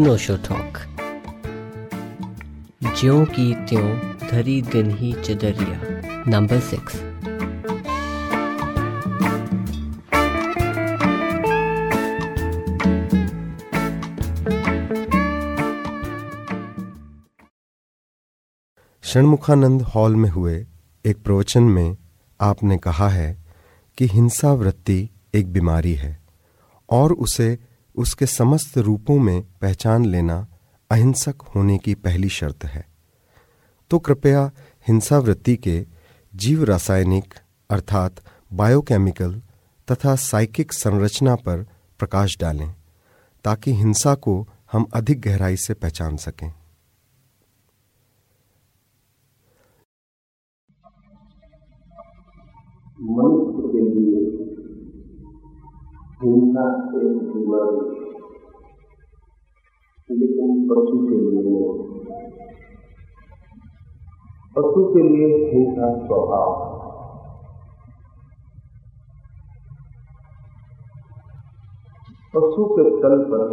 अनोशो talk ज्यों की त्यों धरी दिन ही चदरिया. नंबर सिक्स षणमुखानंद हॉल में हुए एक प्रवचन में आपने कहा है कि हिंसा वृत्ति एक बीमारी है और उसे उसके समस्त रूपों में पहचान लेना अहिंसक होने की पहली शर्त है। तो कृपया हिंसा वृत्ति के जीव रासायनिक अर्थात बायोकेमिकल तथा साइकिक संरचना पर प्रकाश डालें, ताकि हिंसा को हम अधिक गहराई से पहचान सकें। लिए हिंसा एक बीमारी लेकिन पशु के लिए पशु के लिए हिंसा स्वभाव। पशु के तल पर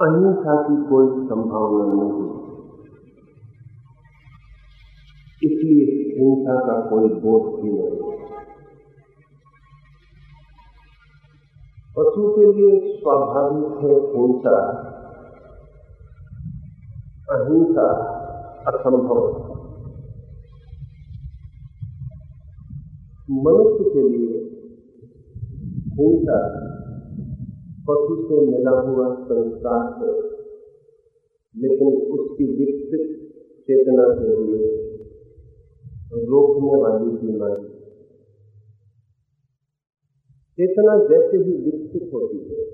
अहिंसा की कोई संभावना नहीं। इसलिए हिंसा का कोई बोध भी नहीं पशु के लिए स्वाभाविक है हिंसा अहिंसा असंभव मनुष्य के लिए हिंसा पशु से मिला हुआ संस्कार है, लेकिन उसकी विकसित चेतना के लिए रोकने वाली बीमारी चेतना जैसे ही विकसित होती है,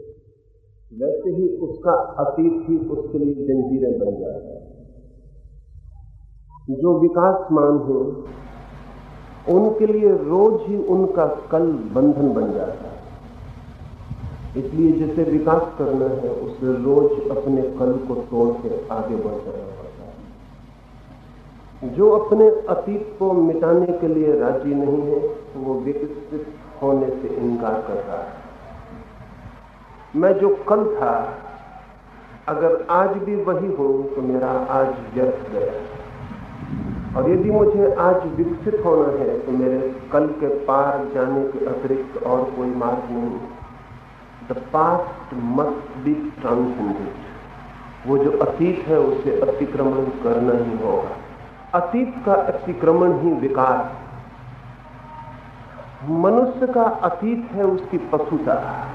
वैसे ही उसका अतीत ही उसके लिए जंजीरें बन जाता है। जो विकासमान है, उनके लिए रोज ही उनका कल बंधन बन जाता है। इसलिए जिसे विकास करना है उसे रोज अपने कल को तोड़ के आगे बढ़ जाना पड़ता है। जो अपने अतीत को मिटाने के लिए राज़ी नहीं है, वो विकसित होने से इनकार कर रहा है। मैं जो कल था, अगर आज भी वही हूँ तो मेरा आज व्यर्थ गया। और यदि मुझे आज विकसित होना है तो मेरे कल के पार जाने के अतिरिक्त और कोई मार्ग नहीं। The past must be transcended वो जो अतीत है, उसे अतिक्रमण करना ही होगा। अतीत का अतिक्रमण ही विकार। मनुष्य का अतीत है उसकी पशुता।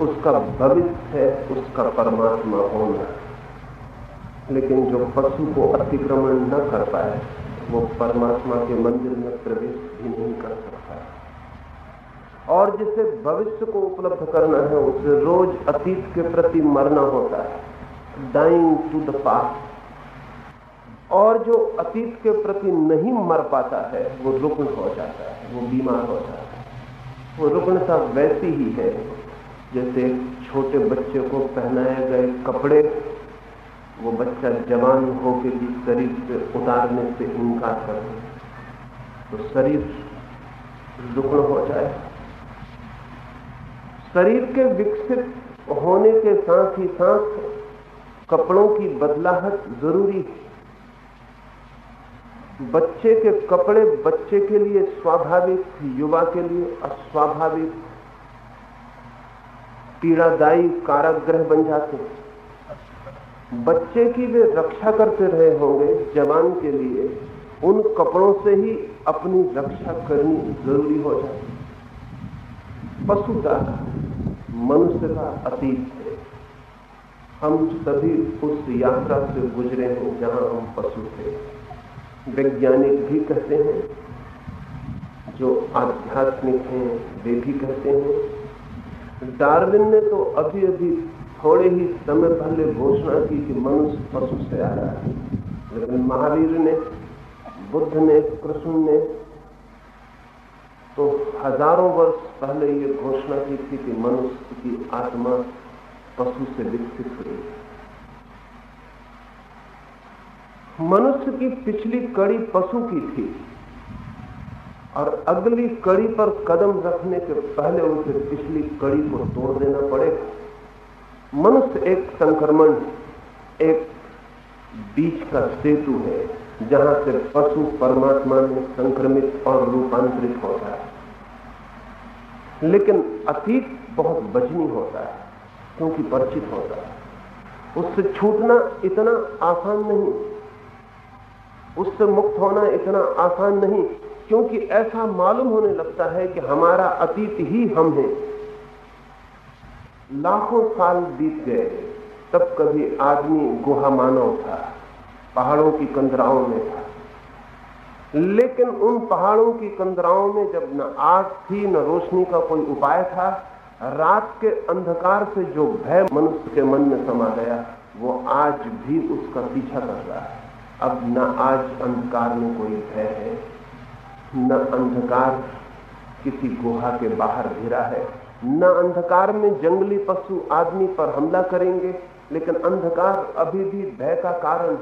उसका भविष्य है उसका परमात्मा होना। लेकिन जो पशु को अतिक्रमण न कर पाए, वो परमात्मा के मंदिर में प्रवेश भी नहीं कर सकता। और जिसे भविष्य को उपलब्ध करना है, उसे रोज अतीत के प्रति मरना होता है। डाइंग टू द पास्ट और जो अतीत के प्रति नहीं मर पाता है, वो रुग्ण हो जाता है, वो बीमार हो जाता है। वो रुग्णता वैसी ही है, जैसे छोटे बच्चे को पहनाए गए कपड़े, वो बच्चा जवान होकर भी शरीर से उतारने से इनकार कर तो शरीर रुग्ण हो जाए। शरीर के विकसित होने के साथ ही साथ कपड़ों की बदलाहट ज़रूरी है। बच्चे के कपड़े बच्चे के लिए स्वाभाविक, युवा के लिए अस्वाभाविक। पीड़ादायी कारागृह बन जाते बच्चे की वे रक्षा करते रहे होंगे जवान के लिए। उन कपड़ों से ही अपनी रक्षा करनी ज़रूरी हो जाती पशु का मनुष्य का अतीत है। हम सभी उस यात्रा से गुजरे हैं जहाँ हम पशु थे। वैज्ञानिक भी कहते हैं, जो आध्यात्मिक हैं, वे भी कहते हैं। डार्विन ने तो अभी अभी थोड़े ही समय पहले घोषणा की कि मनुष्य पशु से आ रहा है। लेकिन महावीर ने, बुद्ध ने, कृष्ण ने तो हज़ारों वर्ष पहले ये घोषणा की थी कि मनुष्य की आत्मा पशु से विकसित हुई। मनुष्य की पिछली कड़ी पशु की थी और अगली कड़ी पर कदम रखने के पहले उसे पिछली कड़ी को तोड़ देना पड़ेगा। मनुष्य एक संक्रमण, एक बीच का सेतु है, जहाँ से पशु परमात्मा में संक्रमित और रूपांतरित होता है। लेकिन अतीत बहुत बजनी होता है, क्योंकि परिचित होता है। उससे छूटना इतना आसान नहीं। उससे मुक्त होना इतना आसान नहीं, क्योंकि ऐसा मालूम होने लगता है कि हमारा अतीत ही हम हैं। लाखों साल बीत गए, तब कभी आदमी गुहा मानव था, पहाड़ों की कंदराओं में था। लेकिन उन पहाड़ों की कंदराओं में जब न आग थी, न रोशनी का कोई उपाय था, रात के अंधकार से जो भय मनुष्य के मन में समा गया, वो आज भी उसका पीछा कर रहा है। अब न आज अंधकार में कोई भय है, न अंधकार किसी गुहा के बाहर घिरा है, न अंधकार में जंगली पशु आदमी पर हमला करेंगे, लेकिन अंधकार अभी भी भय का कारण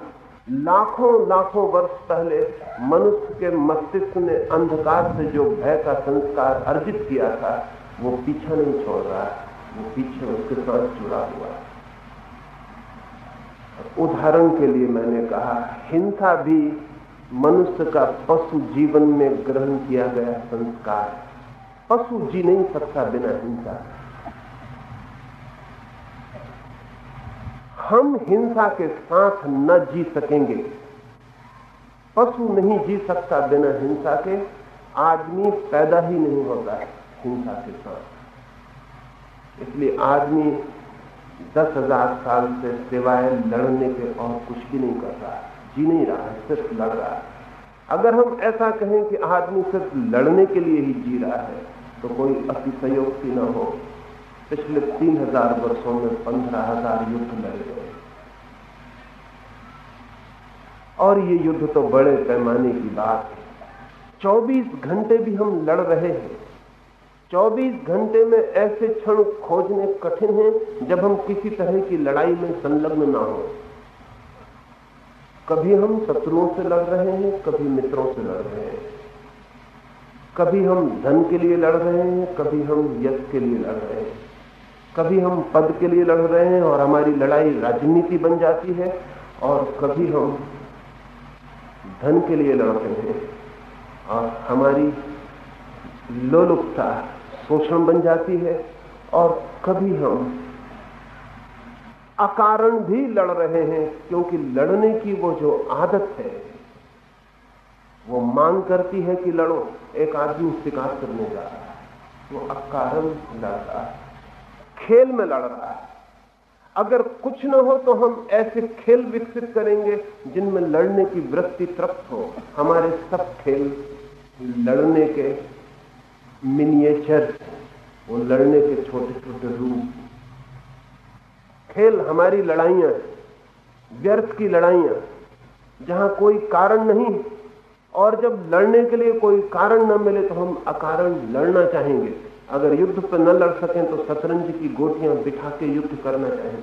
लाखों लाखों वर्ष पहले मनुष्य के मस्तिष्क ने अंधकार से जो भय का संस्कार अर्जित किया था, वो पीछा नहीं छोड़ रहा है वो पीछे उसके साथ जुड़ा हुआ है। उदाहरण के लिए मैंने कहा, हिंसा भी मनुष्य का पशु जीवन में ग्रहण किया गया संस्कार पशु जी नहीं सकता बिना हिंसा। हम हिंसा के साथ न जी सकेंगे। पशु नहीं जी सकता बिना हिंसा के, आदमी पैदा ही नहीं होता है हिंसा के साथ। इसलिए आदमी दस हज़ार साल से सिवाय लड़ने के और कुछ भी नहीं कर रहा। जी नहीं रहा है सिर्फ़ लड़ रहा। है अगर हम ऐसा कहें कि आदमी सिर्फ़ लड़ने के लिए ही जी रहा है तो कोई अति अतिशयोक्ति न हो। पिछले तीन हज़ार वर्षों में पंद्रह हज़ार युद्ध लड़े गए। और ये युद्ध तो बड़े पैमाने की बात है। 24 घंटे भी हम लड़ रहे हैं। 24 घंटे में ऐसे क्षण खोजने कठिन हैं जब हम किसी तरह की लड़ाई में संलग्न ना हो। कभी हम शत्रुओं से लड़ रहे हैं, कभी मित्रों से लड़ रहे हैं। कभी हम धन के लिए लड़ रहे हैं, कभी हम यश के लिए लड़ रहे हैं। कभी हम पद के लिए लड़ रहे हैं और हमारी लड़ाई राजनीति बन जाती है और कभी हम धन के लिए लड़ रहे हैं। और हमारी लोलुपता शोषण बन जाती है और कभी हम अकारण भी लड़ रहे हैं, क्योंकि लड़ने की वो जो आदत है, वो मांग करती है कि लड़ो, एक आदमी शिकार करने जा रहा है, वो अकारण लड़ रहा है, खेल में लड़ रहा है। अगर कुछ ना हो तो हम ऐसे खेल विकसित करेंगे, जिनमें लड़ने की वृत्ति तृप्त हो। हमारे सब खेल लड़ने के मिनिएचर वो लड़ने के छोटे छोटे रूप। खेल हमारी लड़ाइयाँ, व्यर्थ की लड़ाइयाँ, जहाँ कोई कारण नहीं, और जब लड़ने के लिए कोई कारण न मिले तो हम अकारण लड़ना चाहेंगे। अगर युद्ध पर न लड़ सकें तो शतरंज की गोटियाँ बिठा के युद्ध करना चाहेंगे।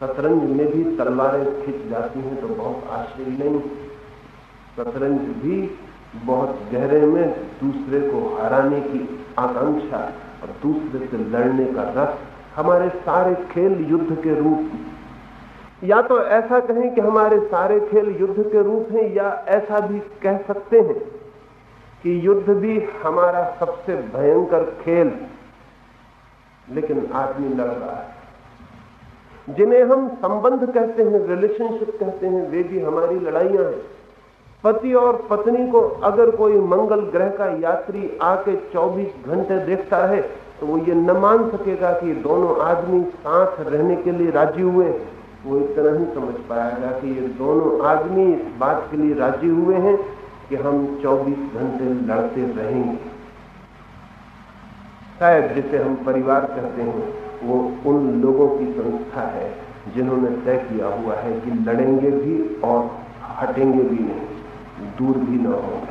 शतरंज में भी तलवारें खिंच जाती हैं तो बहुत आश्चर्य नहीं। शतरंज भी बहुत गहरे में दूसरे को हराने की आकांक्षा और दूसरे से लड़ने का रस हमारे सारे खेल युद्ध के रूप या तो ऐसा कहें कि हमारे सारे खेल युद्ध के रूप हैं, या ऐसा भी कह सकते हैं कि युद्ध भी हमारा सबसे भयंकर खेल। लेकिन आदमी लड़ रहा है जिन्हें हम संबंध कहते हैं रिलेशनशिप कहते हैं, वे भी हमारी लड़ाइयाँ हैं। पति और पत्नी को अगर कोई मंगल ग्रह का यात्री आके 24 घंटे देखता है तो वो ये न मान सकेगा कि दोनों आदमी साथ रहने के लिए राज़ी हुए वो इतना ही समझ पाएगा कि ये दोनों आदमी इस बात के लिए राज़ी हुए हैं कि हम 24 घंटे लड़ते रहेंगे। शायद जिसे हम परिवार कहते हैं, वो उन लोगों की संस्था है जिन्होंने तय किया हुआ है कि लड़ेंगे भी और हटेंगे भी नहीं। दूर भी न हो।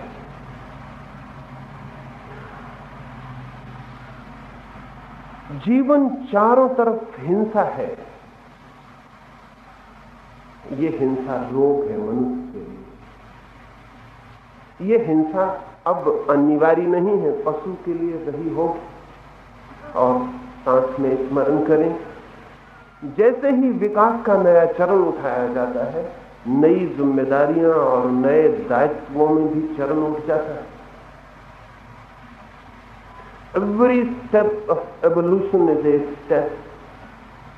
जीवन चारों तरफ़ हिंसा है। ये हिंसा रोग है मनुष्य के लिए। ये हिंसा अब अनिवार्य नहीं है, पशु के लिए रही हो और सांस में स्मरण करें, जैसे ही विकास का नया चरण उठाया जाता है नई जिम्मेदारियाँ और नए दायित्वों में भी चरण उठ जाता है। Every step of evolution is a step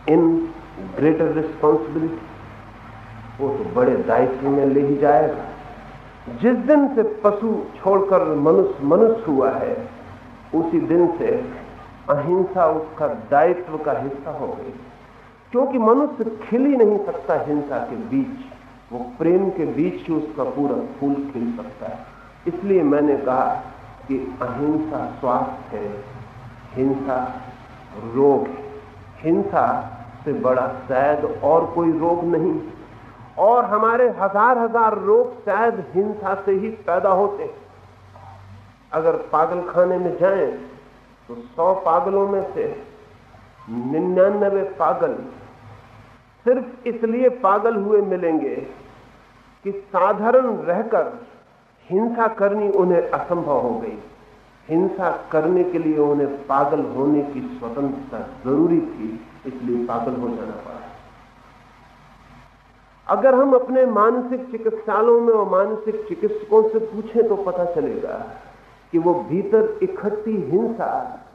in greater responsibility वो तो बड़े दायित्व में ले ही जाएगा। जिस दिन से पशु छोड़कर मनुष्य मनुष्य हुआ है, उसी दिन से अहिंसा उसका दायित्व का हिस्सा हो गई। क्योंकि मनुष्य खिल ही नहीं सकता हिंसा के बीच। वो प्रेम के बीच ही उसका पूरा फूल खिल सकता है। इसलिए मैंने कहा कि अहिंसा स्वास्थ्य है, हिंसा रोग है। हिंसा से बड़ा शायद और कोई रोग नहीं। और हमारे हज़ार हज़ार रोग शायद हिंसा से ही पैदा होते अगर पागल खाने में जाएँ तो सौ पागलों में से निन्यानबे पागल सिर्फ़ इसलिए पागल हुए मिलेंगे कि साधारण रहकर हिंसा करनी उन्हें असंभव हो गई। हिंसा करने के लिए उन्हें पागल होने की स्वतंत्रता ज़रूरी थी, इसलिए पागल हो जाना पड़ा। अगर हम अपने मानसिक चिकित्सालयों में और मानसिक चिकित्सकों से पूछें तो पता चलेगा कि वो भीतर इकट्ठी हिंसा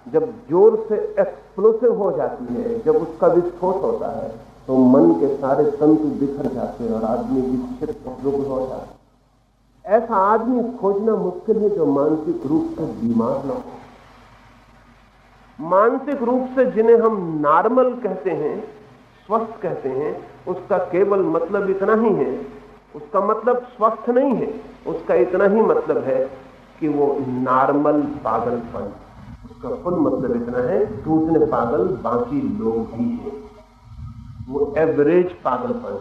जब ज़ोर से, एक्सप्लोसिव हो जाती है, जब उसका विस्फोट होता है तो मन के सारे तंतु बिखर जाते हैं और आदमी विक्षिप्त रुग्ण हो जाता है। ऐसा आदमी खोजना मुश्किल है जो मानसिक रूप से बीमार ना हो। मानसिक रूप से जिन्हें हम नॉर्मल कहते हैं, स्वस्थ कहते हैं, उसका केवल मतलब इतना ही है, उसका मतलब स्वस्थ नहीं है, उसका इतना ही मतलब है कि वो नॉर्मल पागलपन। उसका फुल मतलब इतना है उतने पागल बाकी लोग भी हैं। वो एवरेज पागलपन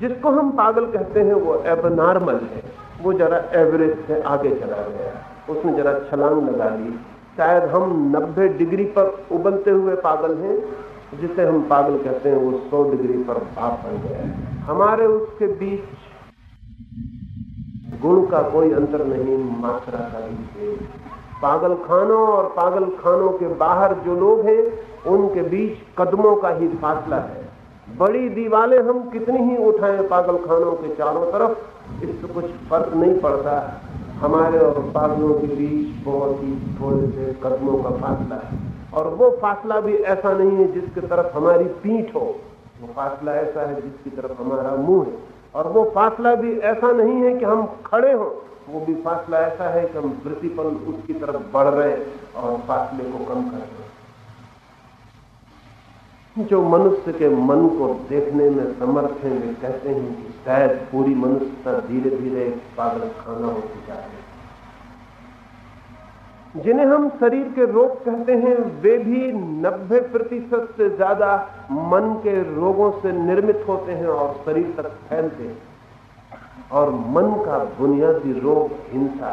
जिसको हम पागल कहते हैं, वो एबनॉर्मल है। वो जरा एवरेज से आगे चला गया। उसने जरा छलांग लगा ली। शायद हम 90 डिग्री पर उबलते हुए पागल हैं, जिसे हम पागल कहते हैं, वो 100 डिग्री पर भाप बन गया। है हमारे उसके बीच गुण का कोई अंतर नहीं, मात्रा का भी पागल खानों और पागल खानों के बाहर जो लोग हैं उनके बीच कदमों का ही फासला है। बड़ी दीवालें हम कितनी ही उठाएँ पागल खानों के चारों तरफ़, इससे कुछ फ़र्क नहीं पड़ता। हमारे और पागलों के बीच बहुत ही थोड़े से कदमों का फासला है। और वो फासला भी ऐसा नहीं है जिसकी तरफ़ हमारी पीठ हो। वो फासला ऐसा है जिसकी तरफ़ हमारा मुँह है। और वो फासला भी ऐसा नहीं है कि हम खड़े हों। वो भी फासला ऐसा है कि हम प्रतिपल उसकी तरफ़ बढ़ रहे और फासले को कम कर रहे जो मनुष्य के मन को देखने में समर्थ हैं, वे कहते हैं कि शायद पूरी मनुष्यता धीरे धीरे पागल खाना होती जा रही जिन्हें हम शरीर के रोग कहते हैं, वे भी 90 प्रतिशत से ज़्यादा मन के रोगों से निर्मित होते हैं और शरीर तक फैलते हैं। और मन का बुनियादी रोग हिंसा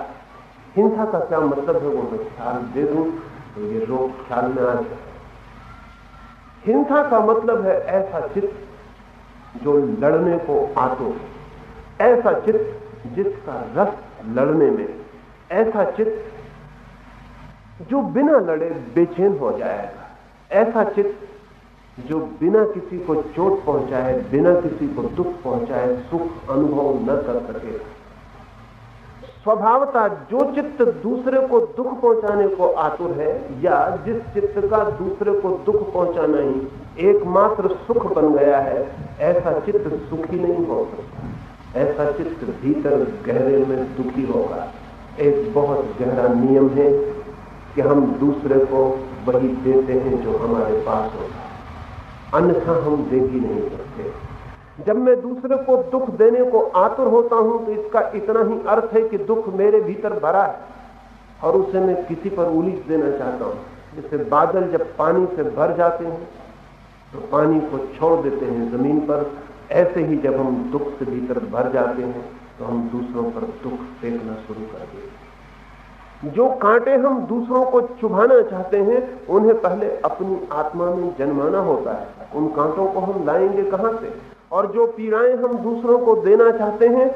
हिंसा का क्या मतलब है? वो मैं ख्याल दे दूँ तो ये रोग ख्याल में आ जाए हिंसा का मतलब है ऐसा चित्त जो लड़ने को आतो ऐसा चित्त जिसका रस लड़ने में ऐसा चित्त जो बिना लड़े बेचैन हो जाएगा। ऐसा चित्त जो बिना किसी को चोट पहुँचाए, बिना किसी को दुख पहुँचाए, सुख अनुभव न कर सके स्वभावता जो चित्त दूसरे को दुख पहुँचाने को आतुर है, या जिस चित्त का दूसरे को दुख पहुंचाना ही एकमात्र सुख बन गया है, ऐसा चित्त सुखी नहीं हो सकता। ऐसा चित्त भीतर गहरे में दुखी होगा। एक बहुत गहरा नियम है कि हम दूसरे को वही देते हैं जो हमारे पास होता अन्यथा हम दे ही नहीं सकते। जब मैं दूसरे को दुख देने को आतुर होता हूँ तो इसका इतना ही अर्थ है कि दुख मेरे भीतर भरा है और उसे मैं किसी पर उलीझ देना चाहता हूँ। जैसे बादल जब पानी से भर जाते हैं तो पानी को छोड़ देते हैं ज़मीन पर। ऐसे ही जब हम दुख से भीतर भर जाते हैं तो हम दूसरों पर दुख फेंकना शुरू कर देते जो कांटे हम दूसरों को चुभाना चाहते हैं, उन्हें पहले अपनी आत्मा में जन्माना होता है। उन कांटों को हम लाएँगे कहाँ से? और जो पीड़ाएँ हम दूसरों को देना चाहते हैं,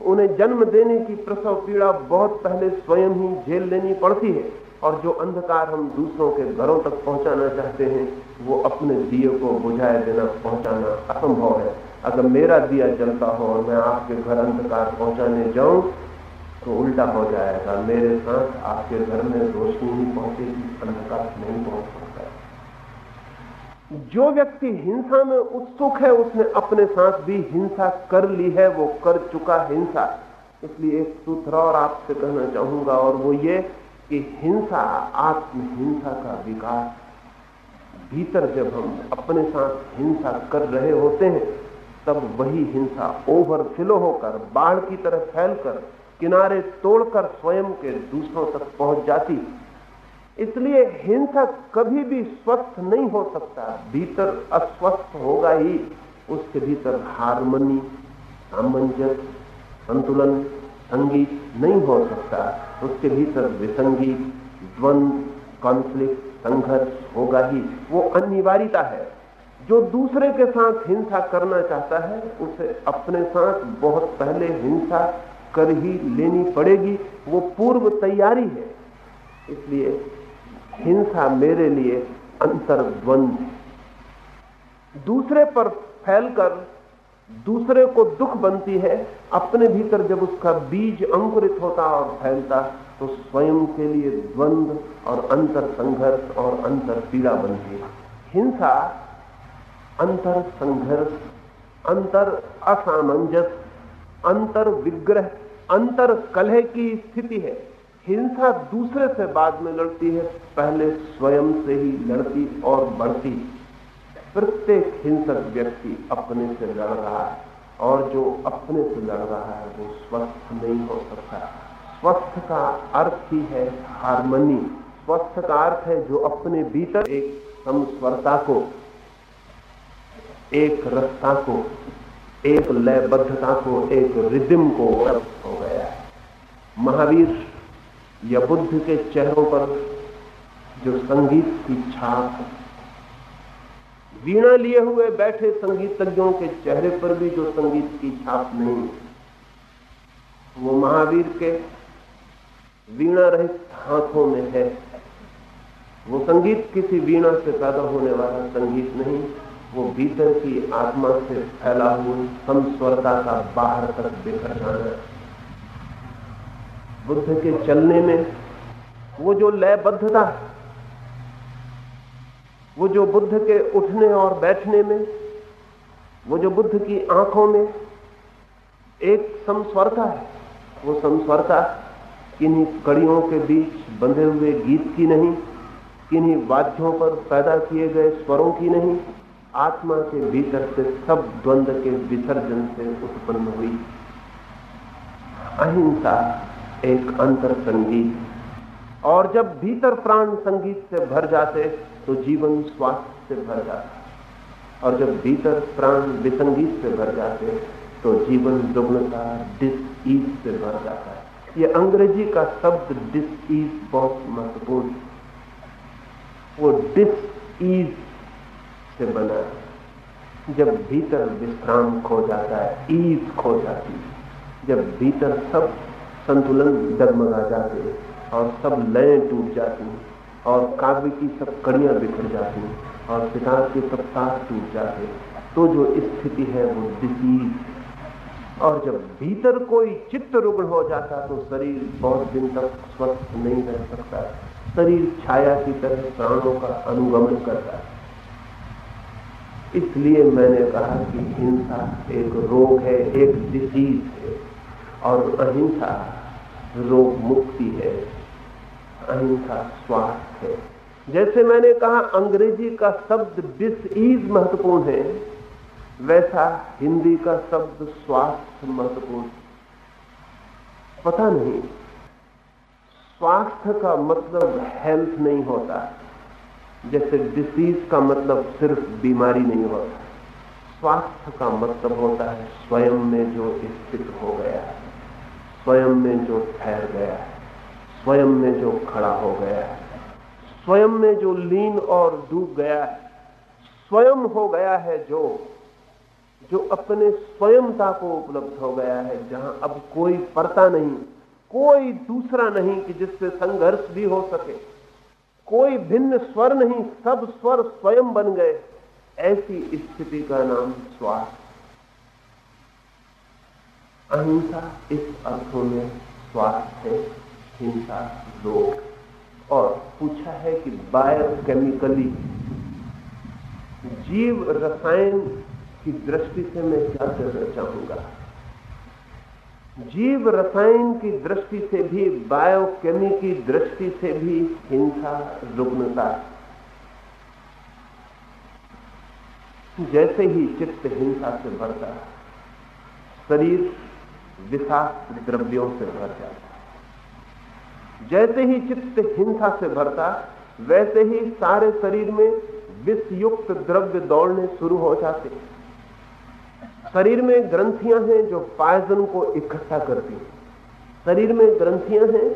उन्हें जन्म देने की प्रसव पीड़ा बहुत पहले स्वयं ही झेल लेनी पड़ती है। और जो अंधकार हम दूसरों के घरों तक पहुंचाना चाहते हैं, वो अपने दिए को बुझाए देना पहुंचाना असंभव है। अगर मेरा दिया जलता हो और मैं आपके घर अंधकार पहुँचाने जाऊँ तो उल्टा हो जाएगा। मेरे साथ आपके घर में रोशनी नहीं पहुंचेगी, अंधकार नहीं पहुँच सकता जो व्यक्ति हिंसा में उत्सुक है, उसने अपने साथ भी हिंसा कर ली है, वो कर चुका हिंसा। इसलिए एक सूत्र और आपसे कहना चाहूँगा, और वो ये कि हिंसा, आत्महिंसा का विकास भीतर जब हम अपने साथ हिंसा कर रहे होते हैं, तब वही हिंसा ओवरफ्लो होकर, बाढ़ की तरह फैलकर, किनारे तोड़कर, स्वयं के दूसरों तक पहुँच जाती। इसलिए हिंसक कभी भी स्वस्थ नहीं हो सकता। भीतर अस्वस्थ होगा ही। उसके भीतर हारमोनी, सामंजस्य, संतुलन, संगीत नहीं हो सकता। उसके भीतर विसंगीत द्वंद कॉन्फ्लिक्ट संघर्ष होगा ही। वो अनिवार्यता है। जो दूसरे के साथ हिंसा करना चाहता है, उसे अपने साथ बहुत पहले हिंसा कर ही लेनी पड़ेगी। वो पूर्व तैयारी है। इसलिए हिंसा मेरे लिए अंतर्द्वंद दूसरे पर फैलकर दूसरे को दुख बनती है, अपने भीतर जब उसका बीज अंकुरित होता और फैलता तो स्वयं के लिए द्वंद और अंतर संघर्ष और अंतर पीड़ा बनती है। हिंसा अंतर संघर्ष अंतर असामंजस अंतर विग्रह अंतर कलह की स्थिति है। हिंसा दूसरे से बाद में लड़ती है, पहले स्वयं से ही लड़ती और बढ़ती। प्रत्येक हिंसक व्यक्ति अपने से लड़ रहा है, और जो अपने से लड़ रहा है, वो स्वस्थ नहीं हो सकता। स्वस्थ का अर्थ ही है हारमोनी। स्वस्थ का अर्थ है जो अपने भीतर एक समस्वरता को, एक रस्ता को, एक लयबद्धता को, एक रिदिम को हो गया महावीर या बुद्ध के चेहरों पर जो संगीत की छाप वीणा लिए हुए बैठे संगीतज्ञों के चेहरे पर भी जो संगीत की छाप नहीं वो महावीर के वीणा रहित हाथों में है। वो संगीत किसी वीणा से पैदा होने वाला संगीत नहीं, वो भीतर की आत्मा से फैला हुआ समस्वरता का बाहर तक बिखर जाना है। बुद्ध के चलने में वो जो लयबद्धता, वो जो बुद्ध के उठने और बैठने में, वो जो बुद्ध की आँखों में एक समस्वरता है, वो समस्वरता किन्हीं कड़ियों के बीच बंधे हुए गीत की नहीं, किन्हीं वाद्यों पर पैदा किए गए स्वरों की नहीं, आत्मा के भीतर से सब द्वंद के विसर्जन से उत्पन्न हुई अहिंसा। एक अंतर संगीत। और जब भीतर प्राण संगीत से भर जाते तो जीवन स्वास्थ्य से भर जाता। और जब भीतर प्राण विसंगीत से भर जाते तो जीवन दुग्नता डिस ईज से भर जाता है। ये अंग्रेज़ी का शब्द डिस ईज बहुत महत्वपूर्ण वो डिस ईज से बना है। जब भीतर विश्राम खो जाता है ईज खो जाती है। जब भीतर सब संतुलन डगमगा जाते हैं और सब लय टूट जाती हैं और काव्य की सब कड़ियाँ बिखर जाती हैं और सितार के सब तार टूट जाते हैं। तो जो स्थिति है वो डिसीज और जब भीतर कोई चित्त रुग्ण हो जाता तो शरीर बहुत दिन तक स्वस्थ नहीं रह सकता। शरीर छाया की तरह प्राणों का अनुगमन करता है। इसलिए मैंने कहा कि हिंसा एक रोग है, एक डिसीज है। और अहिंसा रोग मुक्ति है, अहिंसा स्वास्थ्य है। जैसे मैंने कहा, अंग्रेज़ी का शब्द डिस ईज महत्वपूर्ण है, वैसा हिंदी का शब्द स्वास्थ्य महत्वपूर्ण पता नहीं स्वास्थ्य का मतलब हेल्थ नहीं होता, जैसे डिसीज का मतलब सिर्फ़ बीमारी नहीं होता। स्वास्थ्य का मतलब होता है, स्वयं में जो स्थित हो गया है। स्वयं में जो ठहर गया है स्वयं में जो खड़ा हो गया है स्वयं में जो लीन और डूब गया है स्वयं हो गया है जो जो अपने स्वयंता को उपलब्ध हो गया है, जहाँ अब कोई पड़ता नहीं, कोई दूसरा नहीं कि जिससे संघर्ष भी हो सके। कोई भिन्न स्वर नहीं, सब स्वर स्वयं बन गए, ऐसी स्थिति का नाम स्वार्थ। अहिंसा इस अर्थों में स्वास्थ्य हिंसा रोग और पूछा है कि बायोकेमिकली जीव रसायन की दृष्टि से मैं क्या करना चाहूँगा? जीव रसायन की दृष्टि से भी बायोकेमी की दृष्टि से भी हिंसा, रुग्णता। जैसे ही चित्त हिंसा से बढ़ता, शरीर विषाक्त द्रव्यों से भर जाता जैसे ही चित्त हिंसा से भरता, वैसे ही सारे शरीर में विषयुक्त द्रव्य दौड़ने शुरू हो जाते शरीर में ग्रंथियाँ हैं जो पायजन को इकट्ठा करती हैं। शरीर में ग्रंथियाँ हैं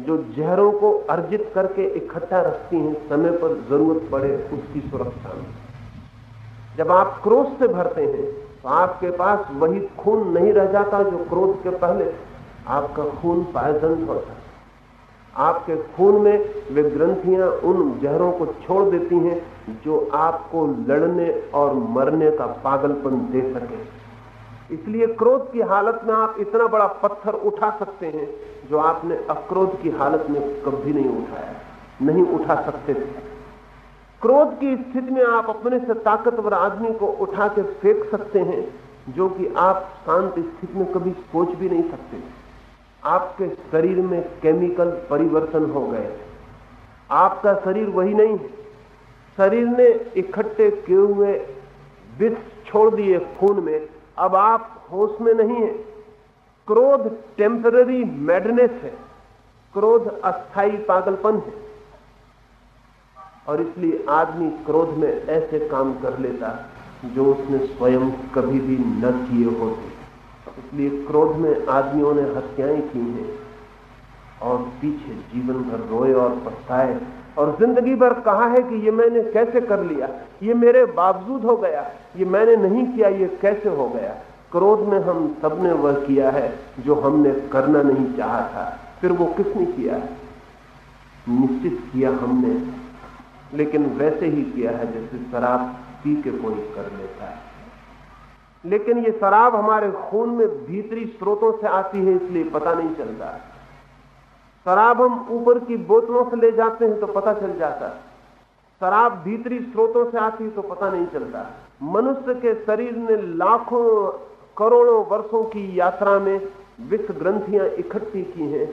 जो जहरों को अर्जित करके इकट्ठा रखती हैं। समय पर ज़रूरत पड़े उसकी सुरक्षा में। जब आप क्रोध से भरते हैं तो आपके पास वही खून नहीं रह जाता जो क्रोध के पहले आपका खून पायजन होता आपके खून में वे ग्रंथियाँ उन जहरों को छोड़ देती हैं जो आपको लड़ने और मरने का पागलपन दे सके। इसलिए क्रोध की हालत में आप इतना बड़ा पत्थर उठा सकते हैं जो आपने अक्रोध की हालत में कभी नहीं उठाया, नहीं उठा सकते थे। क्रोध की स्थिति में आप अपने से ताकतवर आदमी को उठा के फेंक सकते हैं, जो कि आप शांत स्थिति में कभी सोच भी नहीं सकते। आपके शरीर में केमिकल परिवर्तन हो गए। आपका शरीर वही नहीं है शरीर ने इकट्ठे किए हुए विष छोड़ दिए खून में। अब आप होश में नहीं है। क्रोध टेम्पररी मैडनेस है। क्रोध अस्थाई पागलपन है। और इसलिए आदमी क्रोध में ऐसे काम कर लेता जो उसने स्वयं कभी भी न किए होते। इसलिए क्रोध में आदमियों ने हत्याएँ की हैं और पीछे जीवन भर रोए और पछताए। और ज़िंदगी भर कहा है कि ये मैंने कैसे कर लिया? ये मेरे बावजूद हो गया। ये मैंने नहीं किया, ये कैसे हो गया? क्रोध में हम सबने वह किया है जो हमने करना नहीं चाहा था। फिर वो किसने किया? है निश्चित किया हमने। लेकिन वैसे ही किया है जैसे शराब पी के कोई कर लेता है। लेकिन ये शराब हमारे खून में भीतरी स्रोतों से आती है, इसलिए पता नहीं चलता। शराब हम ऊपर की बोतलों से ले जाते हैं तो पता चल जाता शराब भीतरी स्रोतों से आती है तो पता नहीं चलता। मनुष्य के शरीर ने लाखों, करोड़ों वर्षों की यात्रा में विष ग्रंथियाँ इकट्ठी की हैं,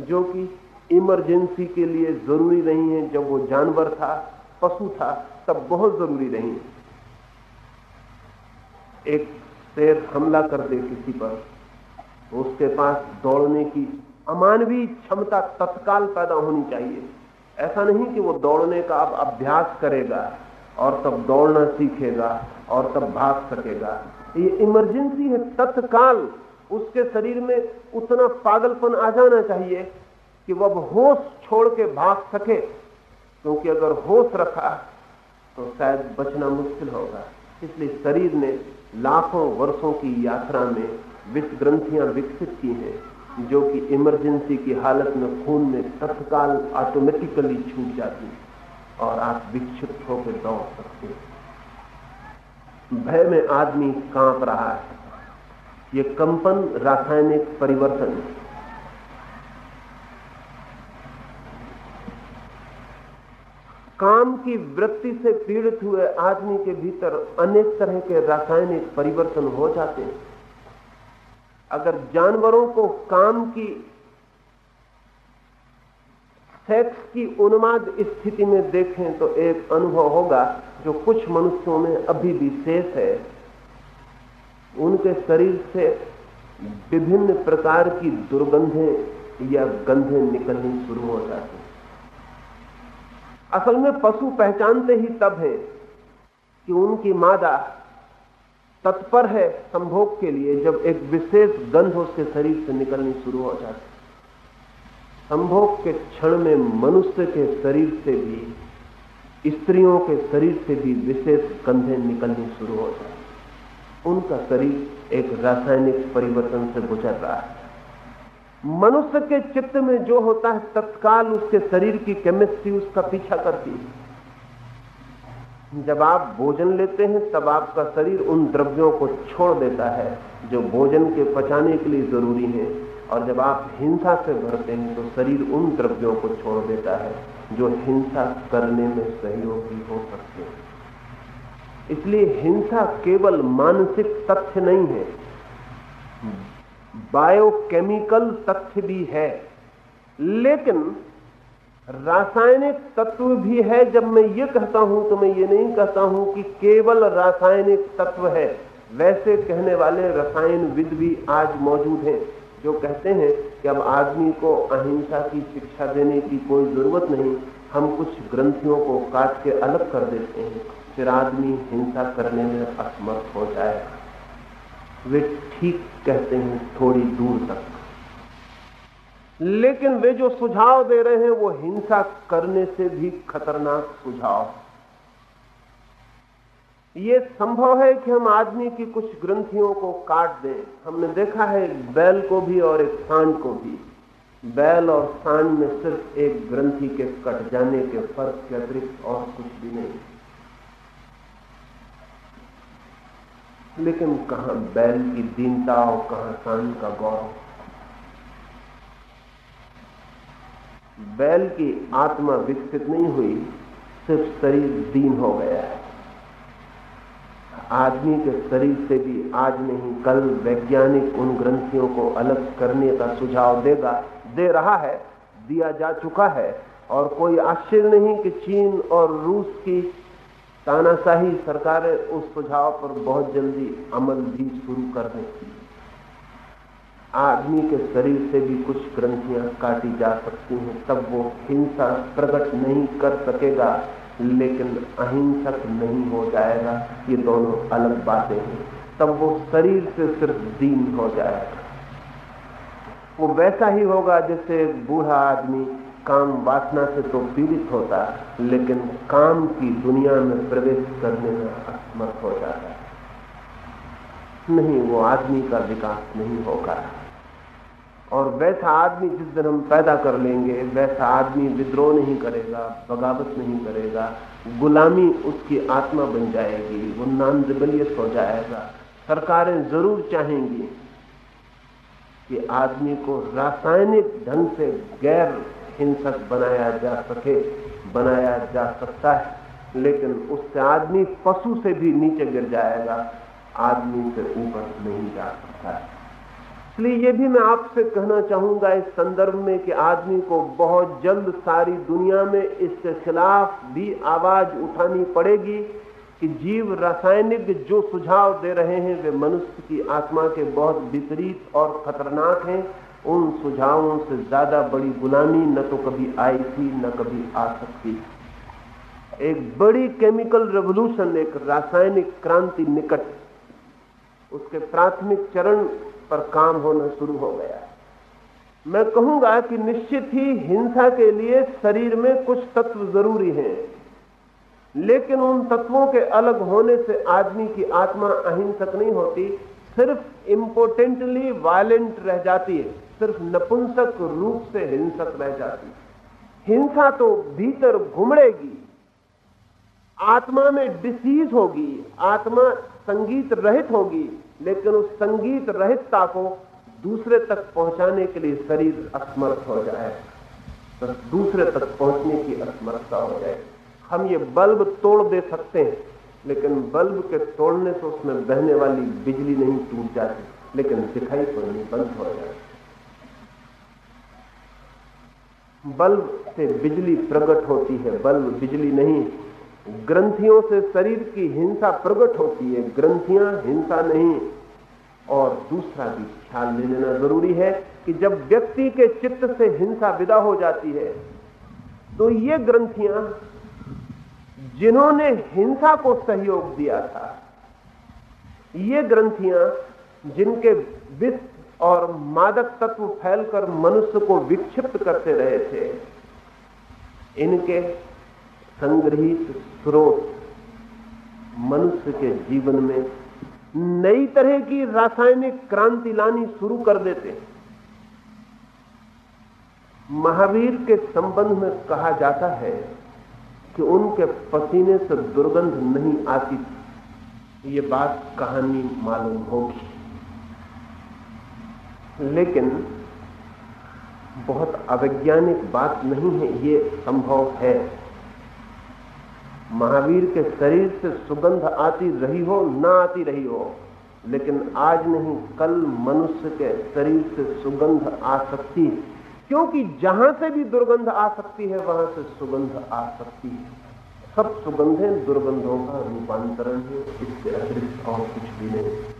जो कि इमरजेंसी के लिए ज़रूरी नहीं है। जब वो जानवर था, पशु था, तब बहुत ज़रूरी नहीं एक शेर हमला कर दे किसी पर तो उसके पास दौड़ने की अमानवीय क्षमता तत्काल पैदा होनी चाहिए। ऐसा नहीं कि वो दौड़ने का अब अभ्यास करेगा और तब दौड़ना सीखेगा और तब भाग सकेगा। ये इमरजेंसी है तत्काल। उसके शरीर में उतना पागलपन आ जाना चाहिए कि वह होश छोड़ के भाग सके, क्योंकि अगर होश रखा तो शायद बचना मुश्किल होगा। इसलिए शरीर ने लाखों वर्षों की यात्रा में विष ग्रंथियाँ विकसित की हैं, जो कि इमरजेंसी की हालत में खून में तत्काल ऑटोमेटिकली छूट जाती है और आप विक्षिप्त होकर दौड़ सकते हैं। भय में आदमी काँप रहा है। ये कंपन रासायनिक परिवर्तन है काम की वृत्ति से पीड़ित हुए आदमी के भीतर अनेक तरह के रासायनिक परिवर्तन हो जाते हैं। अगर जानवरों को काम की, सेक्स की उन्माद स्थिति में देखें तो एक अनुभव होगा, जो कुछ मनुष्यों में अभी भी शेष है। उनके शरीर से विभिन्न प्रकार की दुर्गंधें या गंधें निकलनी शुरू हो जाती असल में पशु पहचानते ही तब है कि उनकी मादा तत्पर है संभोग के लिए जब एक विशेष गंध उसके शरीर से निकलनी शुरू हो जाती संभोग के क्षण में मनुष्य के शरीर से भी, स्त्रियों के शरीर से भी विशेष गंधे निकलनी शुरू हो जाती उनका शरीर एक रासायनिक परिवर्तन से गुजर रहा है। मनुष्य के चित्त में जो होता है, तत्काल उसके शरीर की केमिस्ट्री उसका पीछा करती है। जब आप भोजन लेते हैं, तब आपका शरीर उन द्रव्यों को छोड़ देता है, जो भोजन के पचाने के लिए ज़रूरी है। और जब आप हिंसा से भरते हैं तो शरीर उन द्रव्यों को छोड़ देता है, जो हिंसा करने में सहयोगी हो सकते हैं। इसलिए हिंसा केवल मानसिक तथ्य नहीं है बायोकेमिकल तथ्य भी है। लेकिन रासायनिक तत्व भी है। जब मैं ये कहता हूँ तो मैं ये नहीं कहता हूँ कि केवल रासायनिक तत्व है। वैसे कहने वाले रसायन विद भी आज मौजूद हैं, जो कहते हैं कि अब आदमी को अहिंसा की शिक्षा देने की कोई ज़रूरत नहीं। हम कुछ ग्रंथियों को काट के अलग कर देते हैं। फिर आदमी हिंसा करने में असमर्थ हो जाएगा। वे ठीक कहते हैं थोड़ी दूर तक। लेकिन वे जो सुझाव दे रहे हैं, वो हिंसा करने से भी खतरनाक सुझाव। ये संभव है कि हम आदमी की कुछ ग्रंथियों को काट दें। हमने देखा है एक बैल को भी और एक सांड को भी। बैल और सांड में सिर्फ़ एक ग्रंथि के कट जाने के फ़र्क के अतिरिक्त और कुछ भी नहीं। लेकिन कहाँ बैल की दीनता और कहाँ सांड का गौरव? बैल की आत्मा विकसित नहीं हुई, सिर्फ़ शरीर दीन हो गया है। आदमी के शरीर से भी आज नहीं, कल वैज्ञानिक उन ग्रंथियों को अलग करने का सुझाव देगा, दे रहा है, दिया जा चुका है। और कोई आश्चर्य नहीं कि चीन और रूस की तानाशाही सरकारें उस सुझाव पर बहुत जल्दी अमल भी शुरू कर देती आदमी के शरीर से भी कुछ ग्रंथियाँ काटी जा सकती हैं, तब वो हिंसा प्रकट नहीं कर सकेगा, लेकिन अहिंसक नहीं हो जाएगा। ये दोनों अलग बातें हैं। तब वो शरीर से सिर्फ़ दीन हो जाएगा। वो वैसा ही होगा जैसे बूढ़ा आदमी काम वासना से तो पीड़ित होता, लेकिन काम की दुनिया में प्रवेश करने में असमर्थ हो जाता। है नहीं, वो आदमी का विकास नहीं होगा। और वैसा आदमी जिस दिन हम पैदा कर लेंगे, वैसा आदमी विद्रोह नहीं करेगा, बगावत नहीं करेगा। गुलामी उसकी आत्मा बन जाएगी, वो नॉन हो जाएगा। सरकारें ज़रूर चाहेंगी कि आदमी को रासायनिक ढंग से गैर हिंसक बनाया जा सके, बनाया जा सकता है। लेकिन उससे आदमी पशु से भी नीचे गिर जाएगा, आदमी से ऊपर नहीं जा सकता है। इसलिए ये भी मैं आपसे कहना चाहूँगा इस संदर्भ में कि आदमी को बहुत जल्द सारी दुनिया में इसके खिलाफ भी आवाज़ उठानी पड़ेगी कि जीव रासायनिक जो सुझाव दे रहे हैं, वे मनुष्य की आत्मा के बहुत विपरीत और खतरनाक हैं। उन सुझावों से ज़्यादा बड़ी गुलामी न तो कभी आई थी, न कभी आ सकती एक बड़ी केमिकल रेवोल्यूशन एक रासायनिक क्रांति निकट, उसके प्राथमिक चरण पर काम होना शुरू हो गया। है मैं कहूँगा कि निश्चित ही हिंसा के लिए शरीर में कुछ तत्व ज़रूरी हैं, लेकिन उन तत्वों के अलग होने से आदमी की आत्मा अहिंसक नहीं होती, सिर्फ़ इम्पोर्टेंटली वायलेंट रह जाती है। सिर्फ़ नपुंसक रूप से हिंसक रह जाती हिंसा तो भीतर घुमड़ेगी, आत्मा में डिसीज होगी, आत्मा संगीत रहित होगी, लेकिन उस संगीत रहितता को दूसरे तक पहुँचाने के लिए शरीर असमर्थ हो जाए तो दूसरे तक पहुँचने की असमर्थता हो जाए हम ये बल्ब तोड़ दे सकते हैं, लेकिन बल्ब के तोड़ने से उसमें बहने वाली बिजली नहीं टूट जाती, लेकिन दिखाई पड़नी बंद हो जाती। बल्ब से बिजली प्रकट होती है, बल्ब बिजली नहीं। ग्रंथियों से शरीर की हिंसा प्रकट होती है, ग्रंथियाँ हिंसा नहीं। और दूसरा भी ख्याल ले लेना ज़रूरी है कि जब व्यक्ति के चित्त से हिंसा विदा हो जाती है तो ये ग्रंथियाँ जिन्होंने हिंसा को सहयोग दिया था, ये ग्रंथियाँ जिनके विष और मादक तत्व फैलकर मनुष्य को विक्षिप्त करते रहे थे। इनके संग्रहित स्रोत मनुष्य के जीवन में नई तरह की रासायनिक क्रांति लानी शुरू कर देते हैं। महावीर के संबंध में कहा जाता है कि उनके पसीने से दुर्गंध नहीं आती। ये बात कहानी मालूम होगी। लेकिन बहुत अवैज्ञानिक बात नहीं है, ये संभव है। महावीर के शरीर से सुगंध आती रही हो, ना आती रही हो, लेकिन आज नहीं, कल मनुष्य के शरीर से सुगंध आ सकती है। क्योंकि जहाँ से भी दुर्गंध आ सकती है, वहाँ से सुगंध आ सकती है। सब सुगंधें दुर्गंधों का रूपांतरण है इससे अतिरिक्त और कुछ भी नहीं।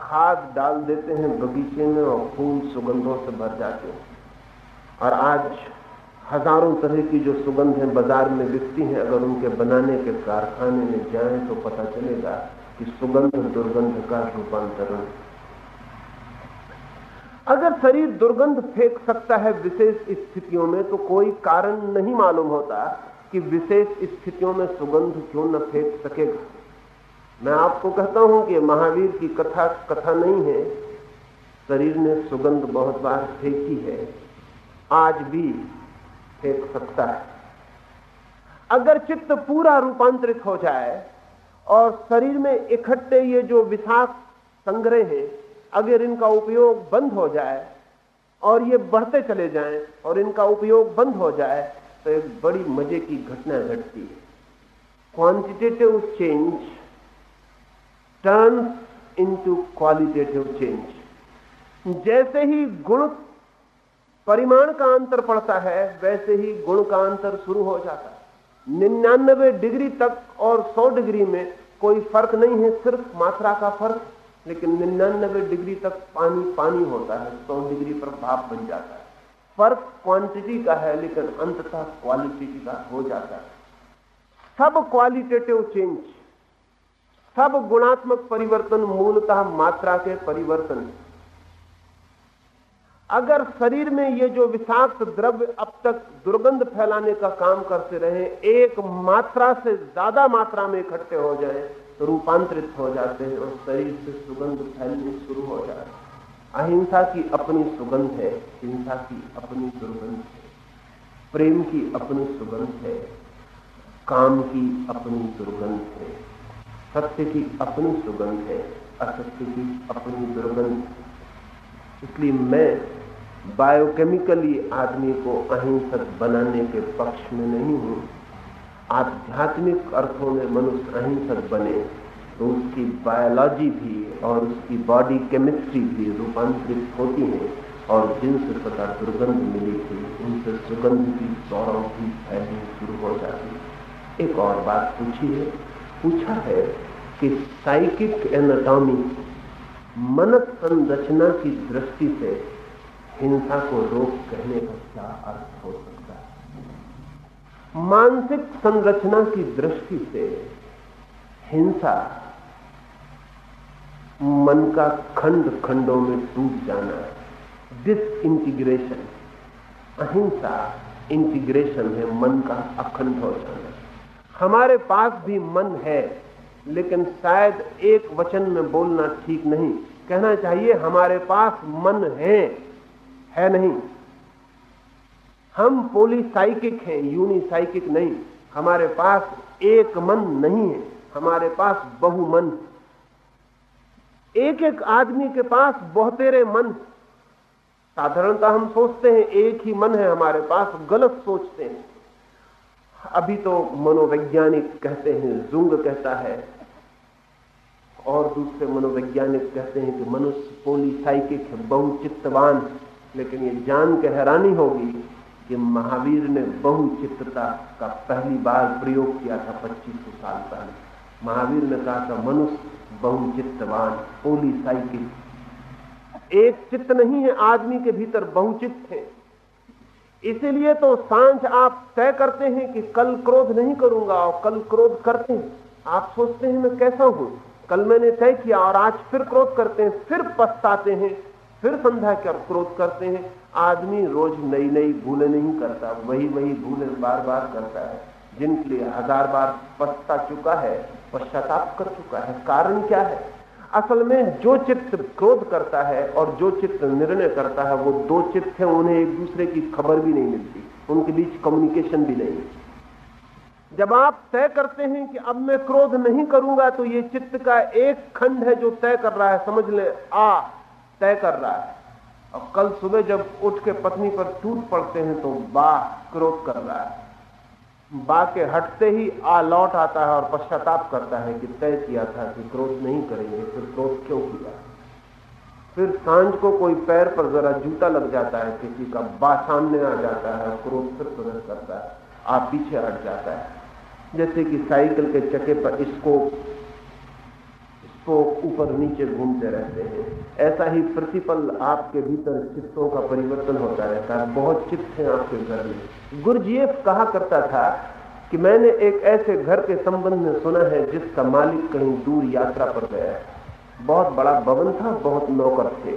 खाद डाल देते हैं बगीचे में और फूल सुगंधों से भर जाते हैं। और आज हज़ारों तरह की जो सुगंधें बाज़ार में बिकती हैं, अगर उनके बनाने के कारखाने में जाएँ तो पता चलेगा कि सुगंध दुर्गंध का रूपांतरण। अगर शरीर दुर्गंध फेंक सकता है विशेष स्थितियों में तो कोई कारण नहीं मालूम होता कि विशेष स्थितियों में सुगंध क्यों न फेंक सकेगा। मैं आपको कहता हूँ कि महावीर की कथा कथा नहीं है। शरीर ने सुगंध बहुत बार फेंकी है। आज भी फेंक सकता है। अगर चित्त पूरा रूपांतरित हो जाए और शरीर में इकट्ठे ये जो विषाक्त संग्रह हैं, अगर इनका उपयोग बंद हो जाए और ये बढ़ते चले जाएँ और इनका उपयोग बंद हो जाए तो एक बड़ी मज़े की घटना घटती है। Quantitative change turns into qualitative change जैसे ही गुण परिमाण का अंतर पड़ता है, वैसे ही गुण का अंतर शुरू हो जाता है। निन्यानबे डिग्री तक और 100 डिग्री में कोई फ़र्क नहीं है, सिर्फ़ मात्रा का फ़र्क, लेकिन निन्यानबे डिग्री तक पानी पानी होता है, सौ डिग्री पर भाप बन जाता है। फ़र्क क्वांटिटी का है, लेकिन अंततः क्वालिटी का हो जाता है। सब क्वालिटेटिव चेंज सब गुणात्मक परिवर्तन मूलतः मात्रा के परिवर्तन अगर शरीर में ये जो विषाक्त द्रव्य अब तक दुर्गंध फैलाने का काम करते रहे, एक मात्रा से ज़्यादा मात्रा में इकट्ठे हो जाए तो रूपांतरित हो जाते हैं और शरीर से सुगंध फैलनी शुरू हो जाए। अहिंसा की अपनी सुगंध है, हिंसा की अपनी दुर्गंध है, प्रेम की अपनी सुगंध है, काम की अपनी दुर्गंध है। सत्य की अपनी सुगंध है, असत्य की अपनी दुर्गंध इसलिए मैं बायोकेमिकली आदमी को अहिंसक बनाने के पक्ष में नहीं हूँ। आध्यात्मिक अर्थों में मनुष्य अहिंसक बने तो उसकी बायोलॉजी भी और उसकी बॉडी केमिस्ट्री भी रूपांतरित होती है और जिनसे पता दुर्गंध मिली थी, उनसे सुगंध की सौरव भी फैलनी शुरू हो जाती। एक और बात पूछी है। पूछा है कि साइकिक एनाटॉमी मन संरचना की दृष्टि से हिंसा को रोक कहने का क्या अर्थ हो सकता है? मानसिक संरचना की दृष्टि से हिंसा मन का खंड खंडों में टूट जाना है डिस इंटीग्रेशन अहिंसा इंटीग्रेशन है मन का अखंड हो जाना। हमारे पास भी मन है, लेकिन शायद एक वचन में बोलना ठीक नहीं। कहना चाहिए, हमारे पास मन है है नहीं। हम पोलीसाइकिक हैं यूनिसाइकिक नहीं। हमारे पास एक मन नहीं है, हमारे पास बहुमन एक एक आदमी के पास बहुतेरे मन। साधारणतः हम सोचते हैं, एक ही मन है, हमारे पास गलत सोचते हैं। अभी तो मनोवैज्ञानिक कहते हैं, जुंग कहता है। और दूसरे मनोवैज्ञानिक कहते हैं कि मनुष्य पोलीसाइकिक है, बहुचित्तवान। लेकिन ये जान के हैरानी होगी कि महावीर ने बहुचित्रता का पहली बार प्रयोग किया था पच्चीस साल पहले। महावीर ने कहा था, मनुष्य बहुचित्तवान पोली साइकिल एक चित्त नहीं है, आदमी के भीतर बहुचित्त है। इसीलिए तो साँझ आप तय करते हैं कि कल क्रोध नहीं करूँगा और कल क्रोध करते हैं। आप सोचते हैं मैं कैसा हूँ? कल मैंने तय किया और आज फिर क्रोध करते हैं, फिर पछताते हैं, फिर संध्या कर क्रोध करते हैं। आदमी रोज नई नई भूले नहीं करता वही वही भूले बार बार करता है, जिनके लिए हज़ार बार पछता चुका है, पश्चाताप कर चुका है। कारण क्या है? असल में जो चित्त क्रोध करता है और जो चित्त निर्णय करता है, वो दो चित्त हैं, उन्हें एक दूसरे की खबर भी नहीं मिलती। उनके बीच कम्युनिकेशन भी नहीं। जब आप तय करते हैं कि अब मैं क्रोध नहीं करूँगा तो ये चित्त का एक खंड है जो तय कर रहा है। समझ ले, आ, तय कर रहा है। और कल सुबह जब उठ के पत्नी पर टूट पड़ते हैं तो बा क्रोध कर रहा है। बा के हटते ही आ लौट आता है और पश्चाताप करता है कि तय किया था कि क्रोध नहीं करेंगे, फिर क्रोध क्यों किया? फिर साँझ को कोई पैर पर जरा जूता लग जाता है, किसी का बा सामने आ जाता है, क्रोध फिर प्रदर्श करता है आप पीछे हट जाता है। जैसे कि साइकिल के चके पर इसको स्पोक ऊपर नीचे घूमते रहते हैं। ऐसा ही प्रतिपल आपके भीतर चित्तों का परिवर्तन होता रहता है। बहुत चित्त हैं आपके घर में। गुरजीएफ कहा करता था कि मैंने एक ऐसे घर के संबंध में सुना है जिसका मालिक कहीं दूर यात्रा पर गया बहुत बड़ा भवन था, बहुत नौकर थे।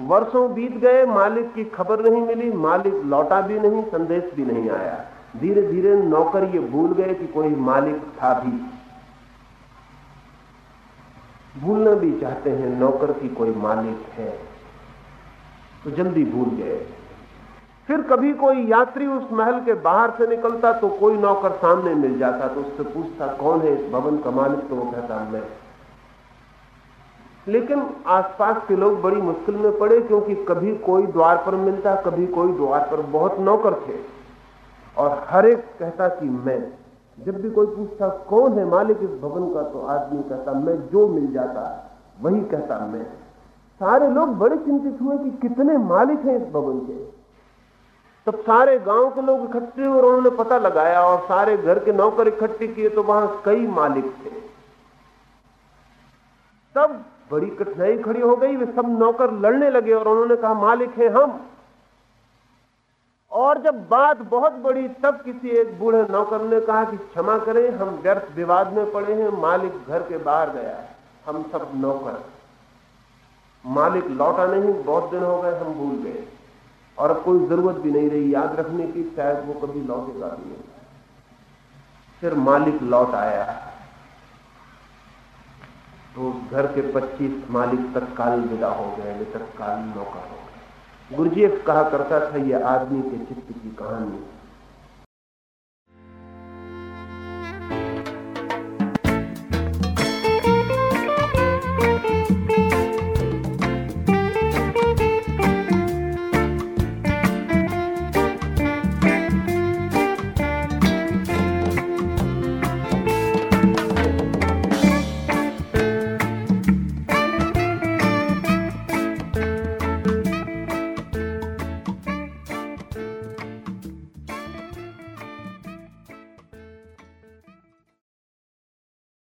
वर्षों बीत गए, मालिक की खबर नहीं मिली, मालिक लौटा भी नहीं, संदेश भी नहीं आया। धीरे धीरे नौकर ये भूल गए कि कोई मालिक था भी। भूलना भी चाहते हैं, नौकर की कोई मालिक है तो जल्दी भूल गए। फिर कभी कोई यात्री उस महल के बाहर से निकलता तो कोई नौकर सामने मिल जाता तो उससे पूछता, कौन है इस भवन का मालिक? तो वो कहता, मैं। लेकिन आसपास के लोग बड़ी मुश्किल में पड़े, क्योंकि कभी कोई द्वार पर मिलता, कभी कोई द्वार पर बहुत नौकर थे। और हर एक कहता कि, मैं। जब भी कोई पूछता, कौन है मालिक इस भवन का? तो आदमी कहता, मैं जो मिल जाता, वही कहता मैं। सारे लोग बड़े चिंतित हुए कि कितने मालिक हैं इस भवन के। तब सारे गाँव के लोग इकट्ठे हुए और उन्होंने पता लगाया और सारे घर के नौकर इकट्ठे किए तो वहाँ कई मालिक थे। तब बड़ी कठिनाई खड़ी हो गई, वे सब नौकर लड़ने लगे और उन्होंने कहा, मालिक है हम। और जब बात बहुत बड़ी, तब किसी एक बूढ़े नौकर ने कहा कि क्षमा करें, हम व्यर्थ विवाद में पड़े हैं, मालिक घर के बाहर गया हम सब नौकर मालिक लौटा नहीं, बहुत दिन हो गए, हम भूल गए। और अब कोई ज़रूरत भी नहीं रही याद रखने की, शायद वो कभी लौटेगा नहीं। फिर मालिक लौट आया। तो घर के 25 मालिक तत्काल विदा हो गए तत्काल नौकर हो गुरुजीएफ कहा करता था ये आदमी के चित्त की कहानी